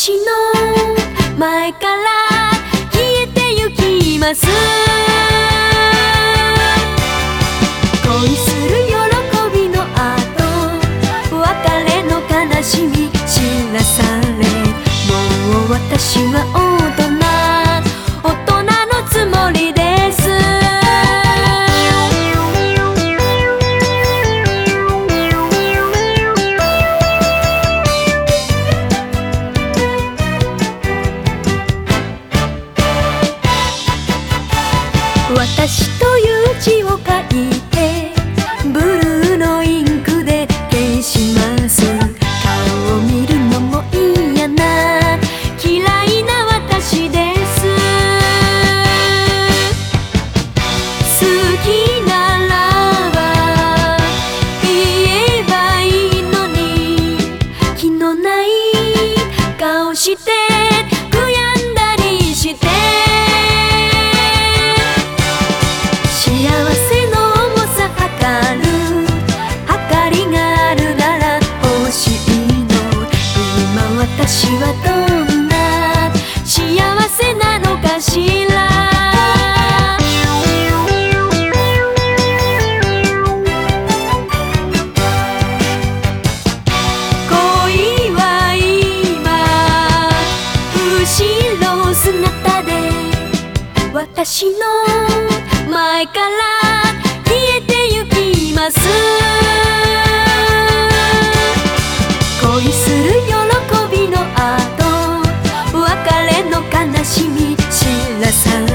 私の前から消えてゆきます。恋す私という字を書い私の前から消えてゆきます。恋する喜びの後別れの悲しみ知らされ